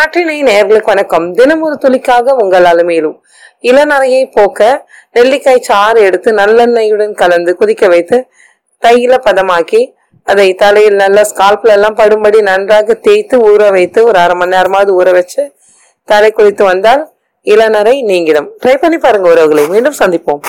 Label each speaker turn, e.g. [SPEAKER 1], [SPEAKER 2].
[SPEAKER 1] நாட்டினை நேர்களுக்கு வணக்கம். தினம் ஒரு துளிக்காக உங்கள் அலுமையிலும் இளநரையை போக்க நெல்லிக்காய் சாறு எடுத்து நல்லெண்ணெயுடன் கலந்து கொதிக்க வைத்து தையில பதமாக்கி அதை தலையில் நல்லா ஸ்கால்ப்ல எல்லாம் படும்படி நன்றாக தேய்த்து ஊற வைத்து ஒரு அரை மணி நேரமாவது ஊற வச்சு தலை குளித்து வந்தால் இளநரை நீங்கிடும். ட்ரை பண்ணி பாருங்க உறவுகளை. மீண்டும் சந்திப்போம்.